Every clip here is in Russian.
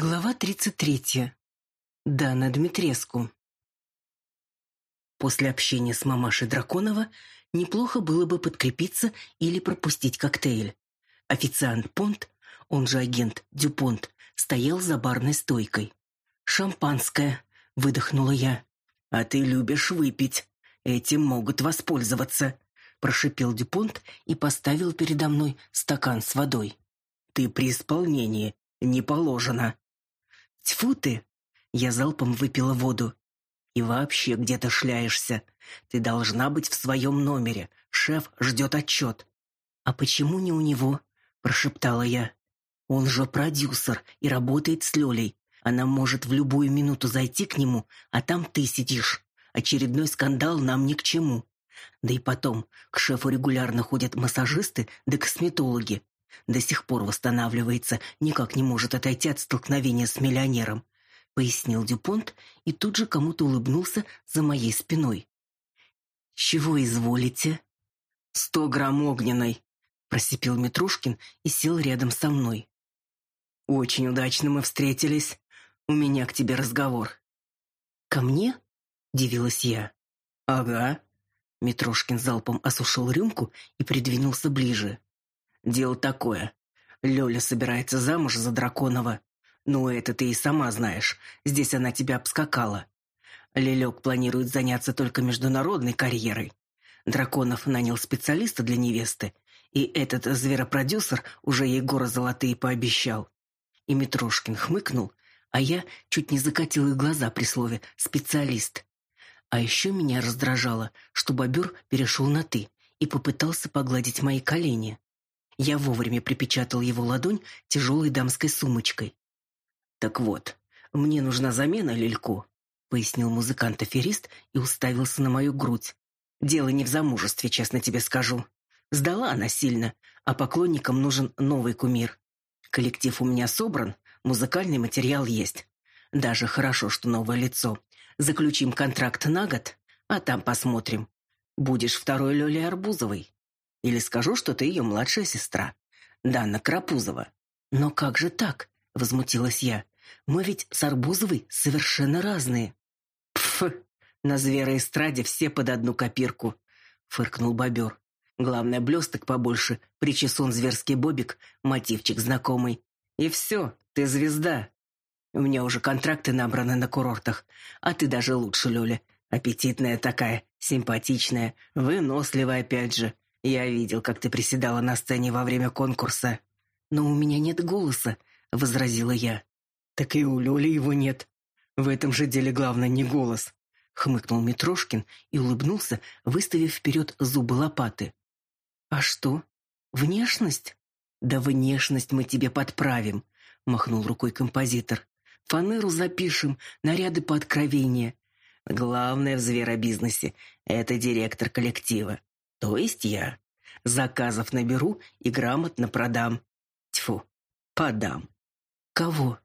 Глава 33. Дана Дмитреску. После общения с мамашей Драконова неплохо было бы подкрепиться или пропустить коктейль. Официант Понт, он же агент Дюпонт, стоял за барной стойкой. «Шампанское», — выдохнула я. «А ты любишь выпить. Этим могут воспользоваться», — прошипел Дюпонт и поставил передо мной стакан с водой. «Ты при исполнении не положено. Тьфу ты! Я залпом выпила воду. И вообще где-то шляешься. Ты должна быть в своем номере. Шеф ждет отчет. А почему не у него? Прошептала я. Он же продюсер и работает с Лёлей. Она может в любую минуту зайти к нему, а там ты сидишь. Очередной скандал нам ни к чему. Да и потом, к шефу регулярно ходят массажисты да косметологи. До сих пор восстанавливается, никак не может отойти от столкновения с миллионером, пояснил Дюпонт и тут же кому-то улыбнулся за моей спиной. Чего изволите? Сто грамм огненной, просипел Митрушкин и сел рядом со мной. Очень удачно мы встретились. У меня к тебе разговор. Ко мне? дивилась я. Ага. Митрошкин залпом осушил рюмку и придвинулся ближе. Дело такое. Лёля собирается замуж за Драконова. Ну, это ты и сама знаешь. Здесь она тебя обскакала. Лелёк планирует заняться только международной карьерой. Драконов нанял специалиста для невесты, и этот зверопродюсер уже ей горы золотые пообещал. И Митрошкин хмыкнул, а я чуть не закатила глаза при слове «специалист». А еще меня раздражало, что бобер перешел на «ты» и попытался погладить мои колени. Я вовремя припечатал его ладонь тяжелой дамской сумочкой. «Так вот, мне нужна замена лельку», — пояснил музыкант-аферист и уставился на мою грудь. «Дело не в замужестве, честно тебе скажу. Сдала она сильно, а поклонникам нужен новый кумир. Коллектив у меня собран, музыкальный материал есть. Даже хорошо, что новое лицо. Заключим контракт на год, а там посмотрим. Будешь второй Лёлей Арбузовой. Или скажу, что ты ее младшая сестра, Дана Крапузова. Но как же так? возмутилась я. Мы ведь с Арбузовой совершенно разные. Пф, на звероэстраде все под одну копирку, фыркнул бобер. Главное, блесток побольше, причесон зверский бобик, мотивчик знакомый. И все, ты звезда. У меня уже контракты набраны на курортах, а ты даже лучше, Лёля. Аппетитная такая, симпатичная, выносливая опять же. Я видел, как ты приседала на сцене во время конкурса. Но у меня нет голоса, возразила я. Так и у Лёли его нет. В этом же деле главное не голос, хмыкнул Митрошкин и улыбнулся, выставив вперед зубы лопаты. А что? Внешность? Да внешность мы тебе подправим, махнул рукой композитор. Фанеру запишем, наряды по откровение. Главное в зверобизнесе это директор коллектива. То есть я. Заказов наберу и грамотно продам. Тьфу, подам. Кого?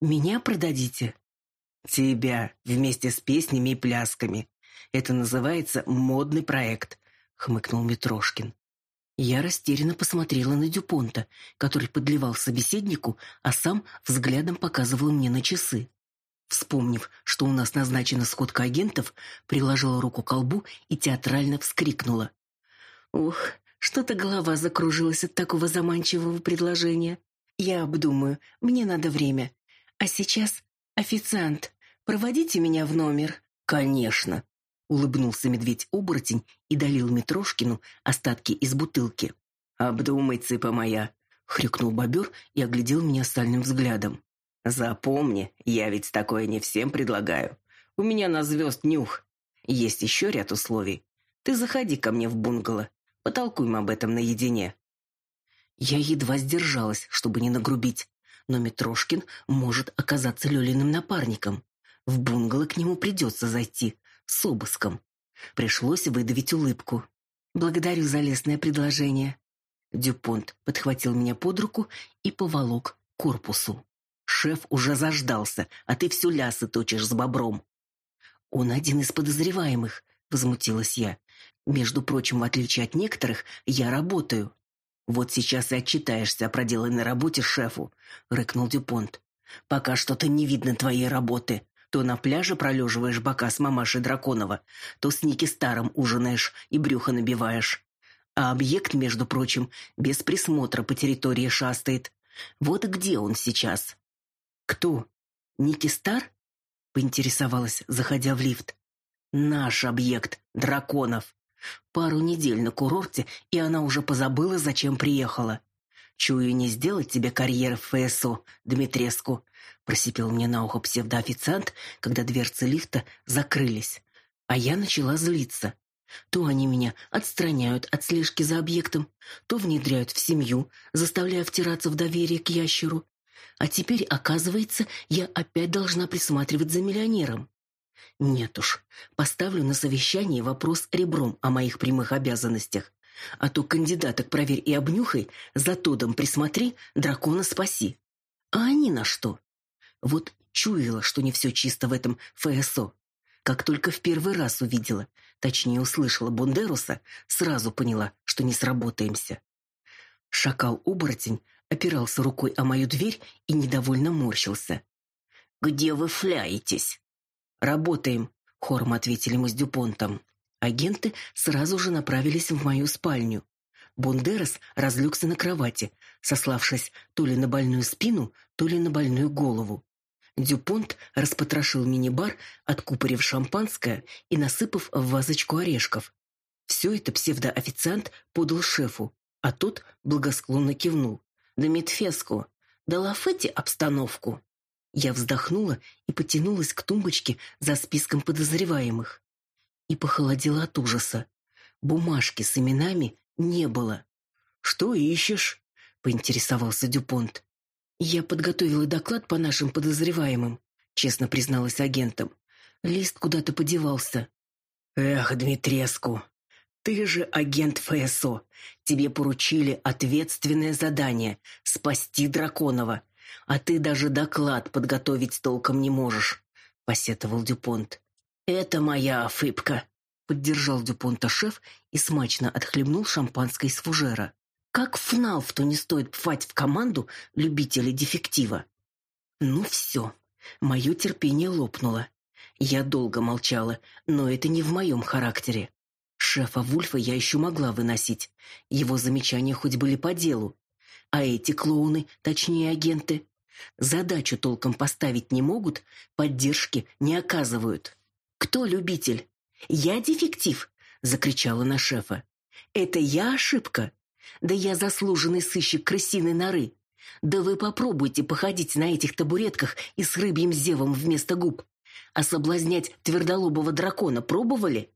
Меня продадите? Тебя, вместе с песнями и плясками. Это называется модный проект, хмыкнул Митрошкин. Я растерянно посмотрела на Дюпонта, который подливал собеседнику, а сам взглядом показывал мне на часы. Вспомнив, что у нас назначена сходка агентов, приложила руку к колбу и театрально вскрикнула. Ух, что-то голова закружилась от такого заманчивого предложения. Я обдумаю, мне надо время. А сейчас, официант, проводите меня в номер. Конечно, улыбнулся медведь-оборотень и долил Митрошкину остатки из бутылки. Обдумай, цыпа моя, хрюкнул бобер и оглядел меня сальным взглядом. Запомни, я ведь такое не всем предлагаю. У меня на звезд нюх. Есть еще ряд условий. Ты заходи ко мне в бунгало. Потолкуем об этом наедине. Я едва сдержалась, чтобы не нагрубить, но Митрошкин может оказаться Лёлиным напарником. В бунгало к нему придется зайти с обыском. Пришлось выдавить улыбку. Благодарю за лестное предложение. Дюпонт подхватил меня под руку и поволок к корпусу. Шеф уже заждался, а ты всю лясы точишь с бобром. Он один из подозреваемых, возмутилась я. Между прочим, в отличие от некоторых, я работаю. Вот сейчас и отчитаешься о проделанной работе шефу, рыкнул Дюпонт. Пока что-то не видно твоей работы. То на пляже пролеживаешь бока с мамашей Драконова, то с Ники Старым ужинаешь и брюхо набиваешь. А объект, между прочим, без присмотра по территории шастает. Вот где он сейчас. Кто? Ники Стар? Поинтересовалась, заходя в лифт. Наш объект, Драконов. Пару недель на курорте, и она уже позабыла, зачем приехала. Чую, не сделать тебе карьеры в ФСО, Дмитреску, просипел мне на ухо псевдоофициант, когда дверцы лифта закрылись. А я начала злиться. То они меня отстраняют от слежки за объектом, то внедряют в семью, заставляя втираться в доверие к ящеру. А теперь, оказывается, я опять должна присматривать за миллионером. Нет уж, поставлю на совещание вопрос ребром о моих прямых обязанностях. А то кандидаток проверь и обнюхай, за Тодом присмотри, дракона спаси. А они на что? Вот чуяла, что не все чисто в этом ФСО. Как только в первый раз увидела, точнее услышала Бондеруса, сразу поняла, что не сработаемся. Шакал-оборотень опирался рукой о мою дверь и недовольно морщился. «Где вы фляетесь?» «Работаем», — хором ответили мы с Дюпонтом. Агенты сразу же направились в мою спальню. Бондерос разлегся на кровати, сославшись то ли на больную спину, то ли на больную голову. Дюпонт распотрошил мини-бар, откупорив шампанское и насыпав в вазочку орешков. Все это псевдоофициант подал шефу, а тот благосклонно кивнул. «Да Медфеску, да лафете обстановку!» Я вздохнула и потянулась к тумбочке за списком подозреваемых. И похолодела от ужаса. Бумажки с именами не было. «Что ищешь?» — поинтересовался Дюпонт. «Я подготовила доклад по нашим подозреваемым», — честно призналась агентам. Лист куда-то подевался. «Эх, Дмитреску, ты же агент ФСО. Тебе поручили ответственное задание — спасти Драконова. А ты даже доклад подготовить толком не можешь», — посетовал Дюпонт. «Это моя ошибка», — поддержал Дюпонта шеф и смачно отхлебнул шампанской из фужера. Как ФНАЛФ-то не стоит пфать в команду любителей дефектива? Ну все, мое терпение лопнуло. Я долго молчала, но это не в моем характере. Шефа Вульфа я еще могла выносить. Его замечания хоть были по делу. А эти клоуны, точнее агенты, задачу толком поставить не могут, поддержки не оказывают. Кто любитель? Я дефектив, закричала на шефа. Это я ошибка. Да я заслуженный сыщик крысиной норы. Да вы попробуйте походить на этих табуретках и с рыбьим зевом вместо губ. А соблазнять твердолобого дракона пробовали?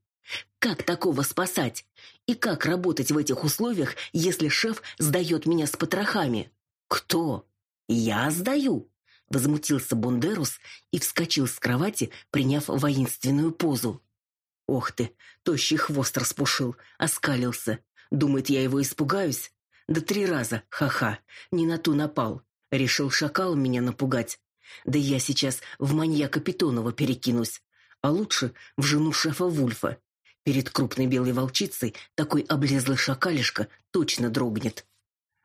Как такого спасать? И как работать в этих условиях, если шеф сдает меня с потрохами? Кто? Я сдаю. Возмутился Бондерус и вскочил с кровати, приняв воинственную позу. Ох ты, тощий хвост распушил, оскалился. Думает, я его испугаюсь? Да три раза, ха-ха, не на ту напал. Решил шакал меня напугать. Да я сейчас в маньяка Питонова перекинусь. А лучше в жену шефа Вульфа. Перед крупной белой волчицей такой облезлый шакалишка точно дрогнет.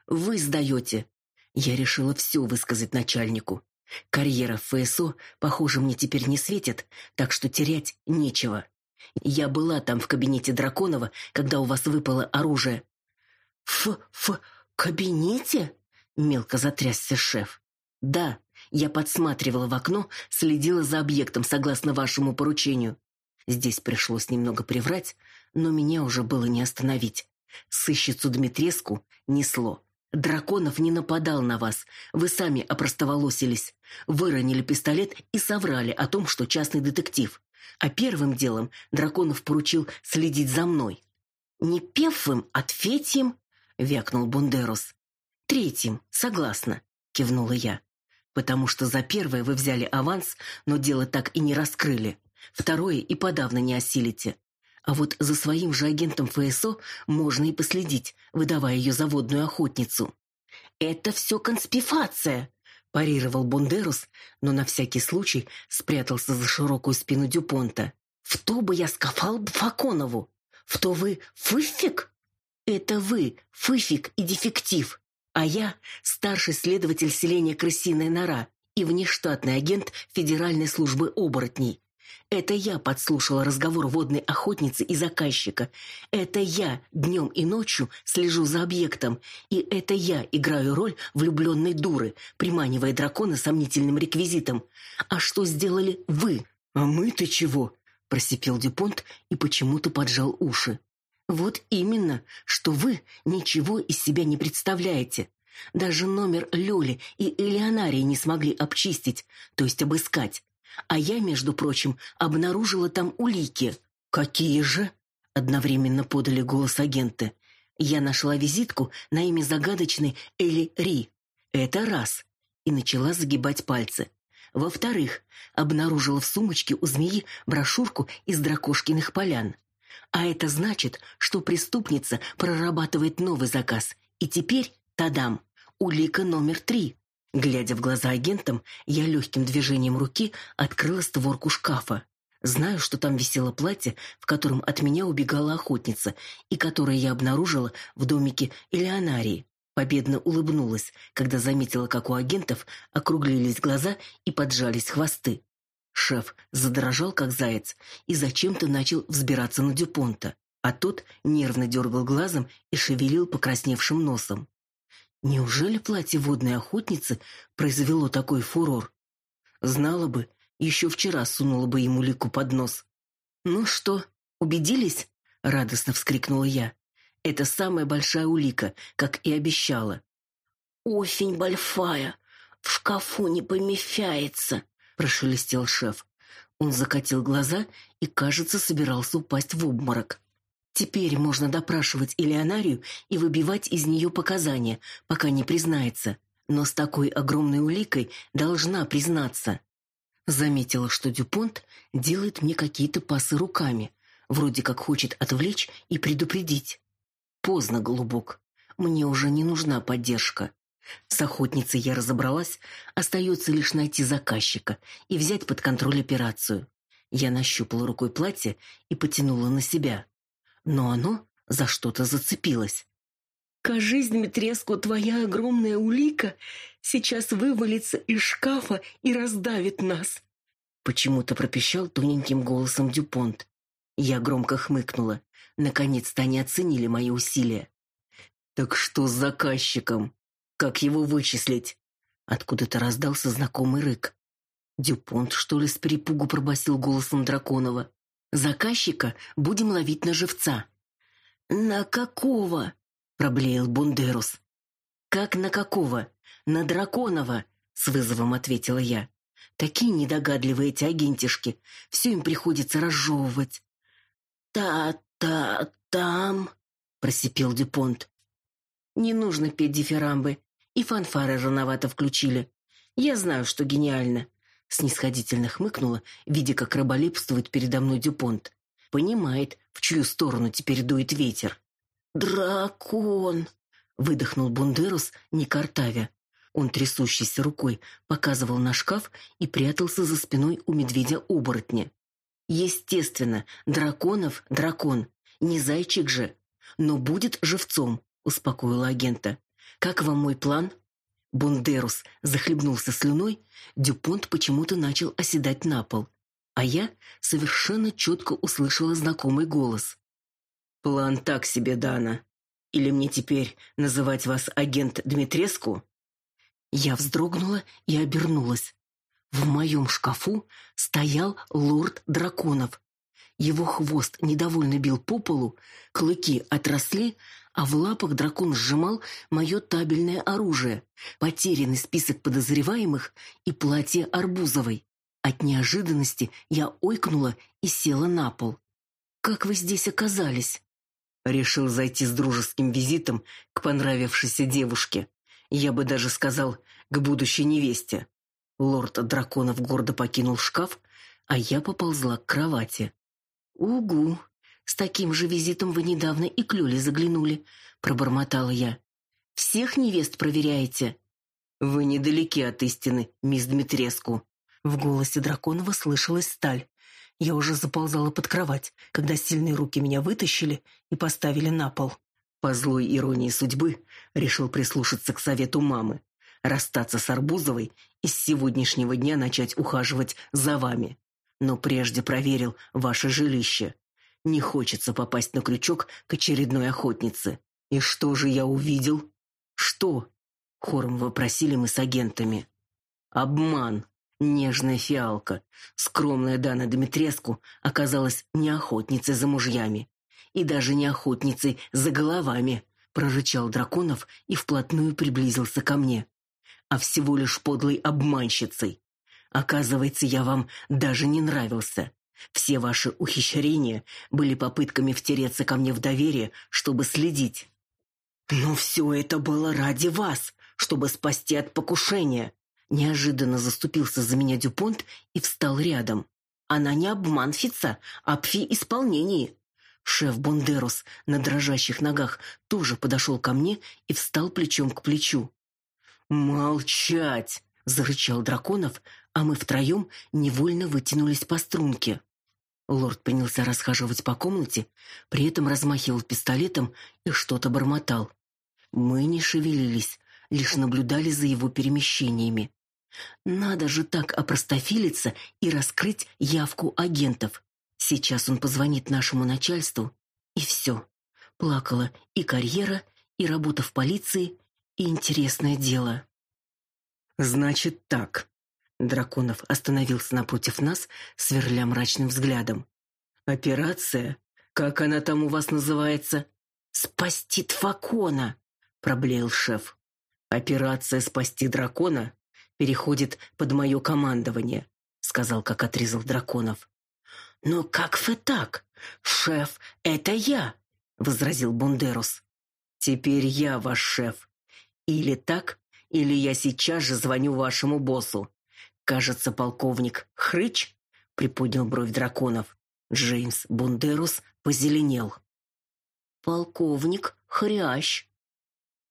Вы сдаете. Я решила все высказать начальнику. Карьера в ФСО, похоже, мне теперь не светит, так что терять нечего. Я была там в кабинете Драконова, когда у вас выпало оружие. В кабинете? Мелко затрясся шеф. Да, я подсматривала в окно, следила за объектом согласно вашему поручению. Здесь пришлось немного приврать, но меня уже было не остановить. Сыщицу Дмитреску несло. Драконов не нападал на вас. Вы сами опростоволосились. Выронили пистолет и соврали о том, что частный детектив. А первым делом Драконов поручил следить за мной. Не первым, а третьим, вякнул Бондерос. Третьим, согласна, кивнула я. Потому что за первое вы взяли аванс, но дело так и не раскрыли. Второе и подавно не осилите. А вот за своим же агентом ФСО можно и последить, выдавая ее за водную охотницу. Это все конспифация, парировал Бондерус, но на всякий случай спрятался за широкую спину Дюпонта. «В то бы я скафал Факонову! В то вы Фыфик? Это вы, Фыфик и дефектив, а я старший следователь селения Крысиная нора, и внештатный агент Федеральной службы оборотней. Это я подслушала разговор водной охотницы и заказчика. Это я днем и ночью слежу за объектом. И это я играю роль влюбленной дуры, приманивая дракона сомнительным реквизитом. А что сделали вы? А мы-то чего? Просипел Дюпонт и почему-то поджал уши. Вот именно, что вы ничего из себя не представляете. Даже номер Лёли и Элеонарии не смогли обчистить, то есть обыскать. А я, между прочим, обнаружила там улики. Какие же? Одновременно подали голос агенты. Я нашла визитку на имя загадочной Эли Ри. Это раз. И начала загибать пальцы. Во-вторых, обнаружила в сумочке у змеи брошюрку из дракошкиных полян. А это значит, что преступница прорабатывает новый заказ. И теперь, тадам, улика номер три. Глядя в глаза агентам, я легким движением руки открыла створку шкафа. Знаю, что там висело платье, в котором от меня убегала охотница, и которое я обнаружила в домике Элеонарии. Победно улыбнулась, когда заметила, как у агентов округлились глаза и поджались хвосты. Шеф задрожал, как заяц, и зачем-то начал взбираться на Дюпонта, а тот нервно дергал глазом и шевелил покрасневшим носом. Неужели платье водной охотницы произвело такой фурор? Знала бы, еще вчера сунула бы ему лику под нос. «Ну что, убедились?» — радостно вскрикнула я. «Это самая большая улика, как и обещала». «Осень большая, в шкафу не помещается», — прошелестел шеф. Он закатил глаза и, кажется, собирался упасть в обморок. Теперь можно допрашивать Элеонарию и выбивать из нее показания, пока не признается. Но с такой огромной уликой должна признаться. Заметила, что Дюпонт делает мне какие-то пасы руками, вроде как хочет отвлечь и предупредить. Поздно, голубок. Мне уже не нужна поддержка. С охотницей я разобралась, остается лишь найти заказчика и взять под контроль операцию. Я нащупала рукой платье и потянула на себя но оно за что-то зацепилось. «Кажись, Дмитреску, твоя огромная улика сейчас вывалится из шкафа и раздавит нас!» Почему-то пропищал тоненьким голосом Дюпонт. Я громко хмыкнула. Наконец-то они оценили мои усилия. «Так что с заказчиком? Как его вычислить?» Откуда-то раздался знакомый рык. Дюпонт, что ли, с перепугу пробасил голосом Драконова. Заказчика будем ловить на живца. На какого? проблеял Бундерус. Как на какого? На Драконова, с вызовом ответила я. Такие недогадливые эти агентишки, все им приходится разжевывать. Та-та-там, просипел Дюпонт. Не нужно петь дифирамбы, и фанфары рановато включили. Я знаю, что гениально снисходительно хмыкнула, видя, как рыболепствует передо мной Дюпонт. Понимает, в чью сторону теперь дует ветер. «Дракон!» — выдохнул Бундерус, не картавя. Он трясущейся рукой показывал на шкаф и прятался за спиной у медведя-оборотня. Естественно, драконов дракон, не зайчик же, но будет живцом, успокоила агента. Как вам мой план? Бундерус захлебнулся слюной, Дюпонт почему-то начал оседать на пол, а я совершенно четко услышала знакомый голос. «План так себе, Дана. Или мне теперь называть вас агент Дмитреску?» Я вздрогнула и обернулась. В моем шкафу стоял лорд драконов. Его хвост недовольно бил по полу, клыки отросли, а в лапах дракон сжимал мое табельное оружие, потерянный список подозреваемых и платье Арбузовой. От неожиданности я ойкнула и села на пол. «Как вы здесь оказались?» Решил зайти с дружеским визитом к понравившейся девушке. Я бы даже сказал, к будущей невесте. Лорд Драконов гордо покинул шкаф, а я поползла к кровати. «Угу!» С таким же визитом вы недавно и к Лёле заглянули, пробормотала я. Всех невест проверяете? Вы недалеки от истины, мисс Дмитреску. В голосе Драконова слышалась сталь. Я уже заползала под кровать, когда сильные руки меня вытащили и поставили на пол. По злой иронии судьбы решил прислушаться к совету мамы, расстаться с Арбузовой и с сегодняшнего дня начать ухаживать за вами. Но прежде проверил ваше жилище. Не хочется попасть на крючок к очередной охотнице. И что же я увидел? Что? Хором вопросили мы с агентами. Обман. Нежная фиалка, скромная Дана Дмитреску, оказалась не охотницей за мужьями и даже не охотницей за головами, прорычал Драконов и вплотную приблизился ко мне, а всего лишь подлой обманщицей. Оказывается, я вам даже не нравился. Все ваши ухищрения были попытками втереться ко мне в доверие, чтобы следить. Но все это было ради вас, чтобы спасти от покушения. Неожиданно заступился за меня Дюпонт и встал рядом. Она не обманщица, а пфи исполнении. Шеф Бондерос на дрожащих ногах тоже подошел ко мне и встал плечом к плечу. «Молчать!» — зарычал Драконов, а мы втроем невольно вытянулись по струнке. Лорд принялся расхаживать по комнате, при этом размахивал пистолетом и что-то бормотал. Мы не шевелились, лишь наблюдали за его перемещениями. Надо же так опростофилиться и раскрыть явку агентов. Сейчас он позвонит нашему начальству, и все. Плакала и карьера, и работа в полиции, и интересное дело. Значит так. Драконов остановился напротив нас, сверля мрачным взглядом. Операция, как она там у вас называется? Спасти Тфакона, проблеял шеф. Операция спасти дракона переходит под мое командование, сказал, как отрезал Драконов. Но как вы так? Шеф, это я, возразил Бондерос. Теперь я ваш шеф. Или так, или я сейчас же звоню вашему боссу. Кажется, полковник Хрыч приподнял бровь драконов. Джеймс Бондерус позеленел. Полковник Хрящ.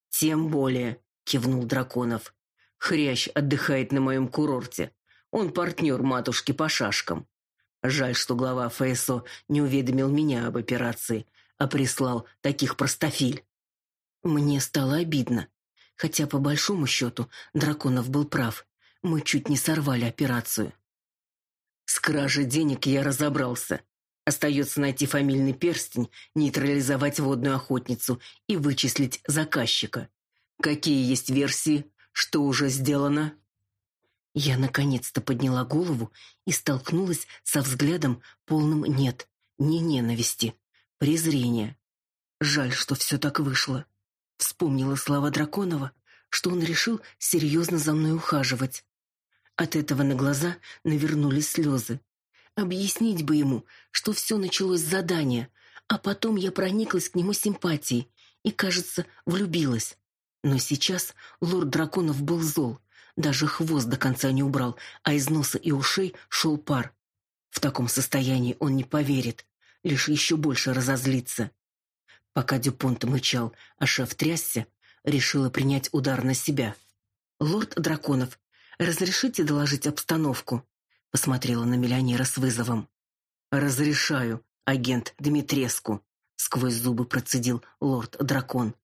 Тем более, кивнул Драконов. Хрящ отдыхает на моем курорте. Он партнер матушки по шашкам. Жаль, что глава ФСО не уведомил меня об операции, а прислал таких простофиль. Мне стало обидно. Хотя, по большому счету, Драконов был прав. Мы чуть не сорвали операцию. С кражей денег я разобрался. Остается найти фамильный перстень, нейтрализовать водную охотницу и вычислить заказчика. Какие есть версии? Что уже сделано? Я наконец-то подняла голову и столкнулась со взглядом полным нет, не ненависти, презрения. Жаль, что все так вышло. Вспомнила слова Драконова, что он решил серьезно за мной ухаживать. От этого на глаза навернулись слезы. Объяснить бы ему, что все началось с задания, а потом я прониклась к нему симпатией и, кажется, влюбилась. Но сейчас лорд Драконов был зол, даже хвост до конца не убрал, а из носа и ушей шел пар. В таком состоянии он не поверит, лишь еще больше разозлится. Пока Дюпонт мычал, а шеф трясся, решила принять удар на себя. «Лорд Драконов, разрешите доложить обстановку?» Посмотрела на миллионера с вызовом. «Разрешаю, агент Дмитреску», — сквозь зубы процедил лорд Дракон.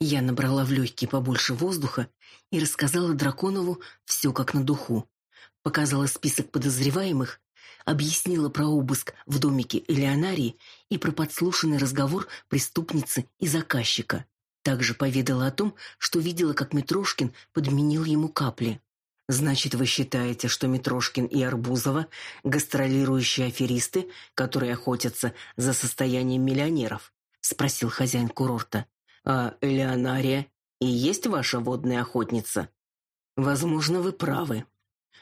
Я набрала в легкие побольше воздуха и рассказала Драконову все как на духу. Показала список подозреваемых, объяснила про обыск в домике Элеонарии и про подслушанный разговор преступницы и заказчика. Также поведала о том, что видела, как Митрошкин подменил ему капли. Значит, вы считаете, что Митрошкин и Арбузова гастролирующие аферисты, которые охотятся за состоянием миллионеров? спросил хозяин курорта. А Элеонария и есть ваша водная охотница? Возможно, вы правы.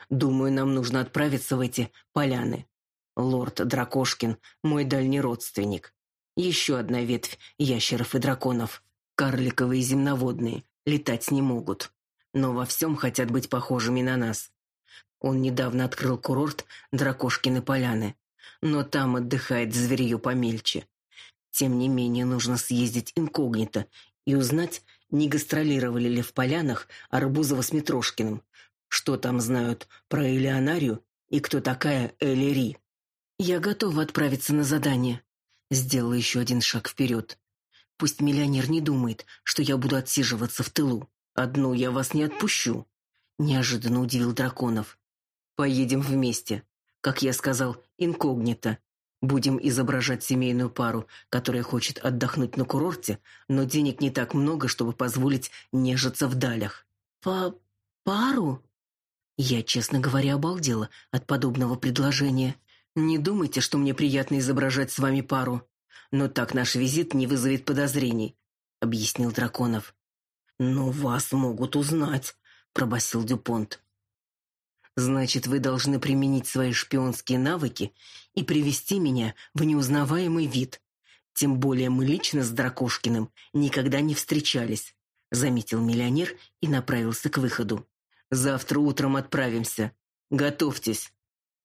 Думаю, нам нужно отправиться в эти поляны. Лорд Дракошкин мой дальний родственник. Еще одна ветвь ящеров и драконов. Карликовые земноводные летать не могут но во всем хотят быть похожими на нас. Он недавно открыл курорт Дракошкины поляны, но там отдыхает зверье помельче. Тем не менее, нужно съездить инкогнито и узнать, не гастролировали ли в полянах Арбузова с Митрошкиным, что там знают про Элеонарию и кто такая Элери. Я готова отправиться на задание. Сделала еще один шаг вперед. Пусть миллионер не думает, что я буду отсиживаться в тылу. Одну я вас не отпущу. неожиданно удивил Драконов. Поедем вместе. Как я сказал, инкогнито. Будем изображать семейную пару, которая хочет отдохнуть на курорте, но денег не так много, чтобы позволить нежиться в далях. По пару? Я, честно говоря, обалдела от подобного предложения. Не думайте, что мне приятно изображать с вами пару, но так наш визит не вызовет подозрений, объяснил Драконов. Но вас могут узнать, пробасил Дюпонт. Значит, вы должны применить свои шпионские навыки и привести меня в неузнаваемый вид. Тем более мы лично с Дракошкиным никогда не встречались, заметил миллионер и направился к выходу. Завтра утром отправимся. Готовьтесь.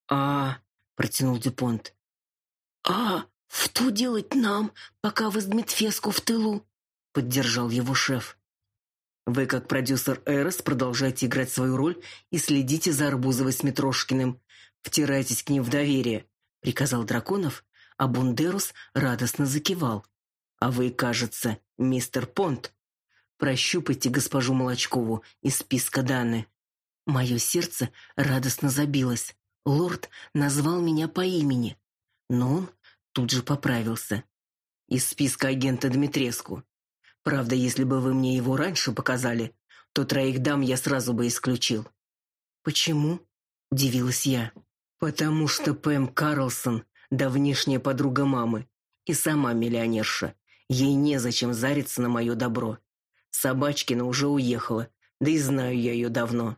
А, протянул Дюпонт. А, что делать нам, пока возьмет феску в тылу? поддержал его шеф. Вы, как продюсер Эрос, продолжайте играть свою роль и следите за Арбузовой с Митрошкиным. Втирайтесь к ним в доверие, приказал Драконов, а Бундерус радостно закивал. А вы, кажется, мистер Понт. Прощупайте госпожу Молочкову из списка Даны. Мое сердце радостно забилось. Лорд назвал меня по имени, но он тут же поправился. Из списка агента Дмитреску. Правда, если бы вы мне его раньше показали, то троих дам я сразу бы исключил. Почему? удивилась я. Потому что Пэм Карлсон давнишняя подруга мамы и сама миллионерша. Ей незачем зариться на мое добро. Собачкина уже уехала, да и знаю я ее давно.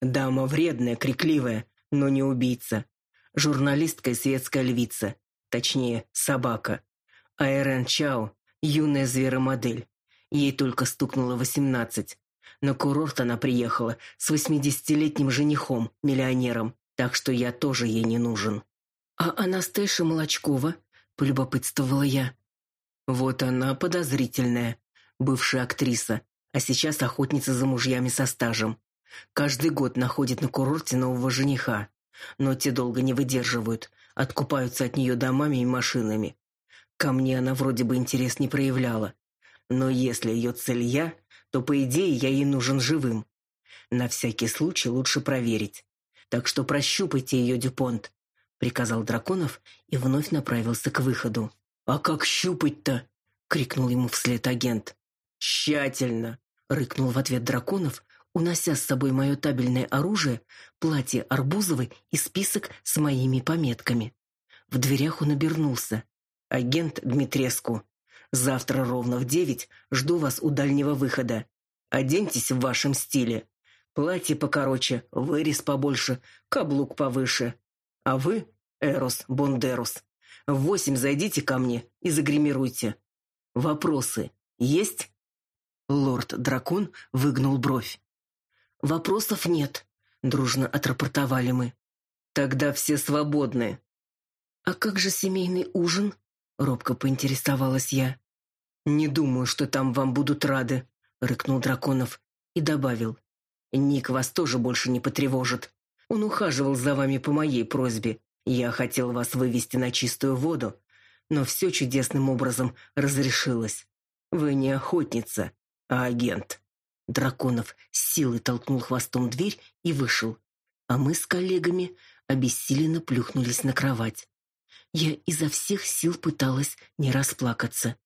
Дама вредная, крикливая, но не убийца. Журналистка и светская львица, точнее, собака. А Эрен Чао юная зверомодель. Ей только стукнуло восемнадцать. На курорт она приехала с восьмидесятилетним женихом, миллионером, так что я тоже ей не нужен. А Анастейша Молочкова, полюбопытствовала я. Вот она подозрительная, бывшая актриса, а сейчас охотница за мужьями со стажем. Каждый год находит на курорте нового жениха, но те долго не выдерживают, откупаются от нее домами и машинами. Ко мне она вроде бы интерес не проявляла. Но если ее цель я, то, по идее, я ей нужен живым. На всякий случай лучше проверить. Так что прощупайте ее, Дюпонт, — приказал Драконов и вновь направился к выходу. «А как щупать-то?» — крикнул ему вслед агент. «Тщательно!» — рыкнул в ответ Драконов, унося с собой мое табельное оружие, платье Арбузовой и список с моими пометками. В дверях он обернулся. Агент Дмитреску. Завтра ровно в девять жду вас у дальнего выхода. Оденьтесь в вашем стиле. Платье покороче, вырез побольше, каблук повыше. А вы, Эрос Бондерус, в восемь зайдите ко мне и загримируйте. Вопросы есть? Лорд-дракон выгнул бровь. Вопросов нет, дружно отрапортовали мы. Тогда все свободны. А как же семейный ужин? Робко поинтересовалась я. Не думаю, что там вам будут рады, рыкнул Драконов и добавил: Ник вас тоже больше не потревожит. Он ухаживал за вами по моей просьбе. Я хотел вас вывести на чистую воду, но все чудесным образом разрешилось. Вы не охотница, а агент. Драконов с силой толкнул хвостом дверь и вышел, а мы с коллегами обессиленно плюхнулись на кровать. Я изо всех сил пыталась не расплакаться.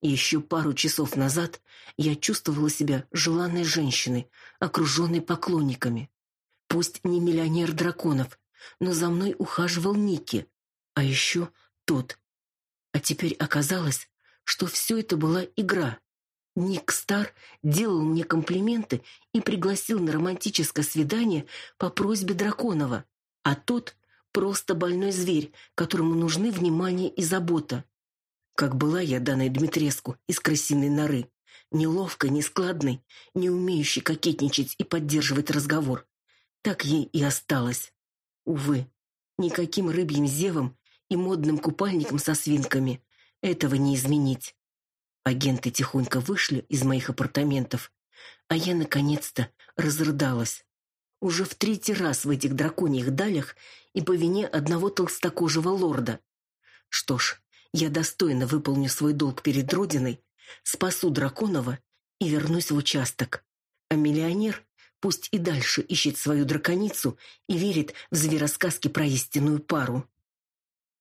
Еще пару часов назад я чувствовала себя желанной женщиной, окруженной поклонниками. Пусть не миллионер драконов, но за мной ухаживал Ники, а еще тот. А теперь оказалось, что все это была игра. Ник Стар делал мне комплименты и пригласил на романтическое свидание по просьбе Драконова, а тот Просто больной зверь, которому нужны внимание и забота. Как была я данной Дмитреску из крысиной норы, неловкой, нескладной, не умеющей кокетничать и поддерживать разговор, так ей и осталось. Увы, никаким рыбьим зевом и модным купальником со свинками этого не изменить. Агенты тихонько вышли из моих апартаментов, а я наконец-то разрыдалась. Уже в третий раз в этих драконьих далях и по вине одного толстокожего лорда. Что ж, я достойно выполню свой долг перед Родиной, спасу Драконова и вернусь в участок. А миллионер пусть и дальше ищет свою драконицу и верит в зверосказки про истинную пару.